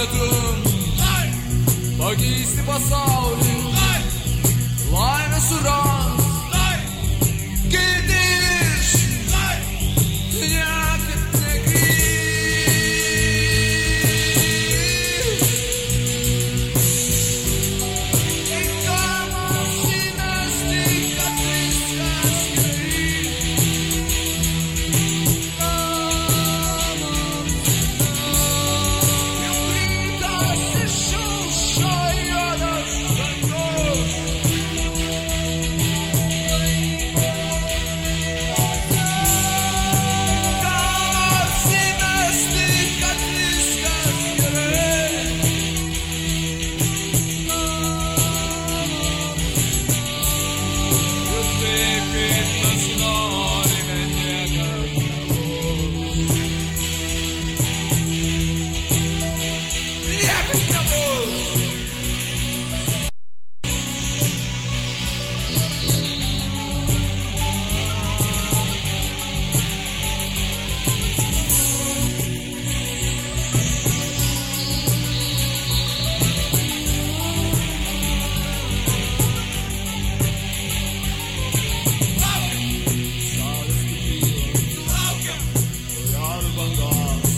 norėtum pakeisti pasaulį, Bangor.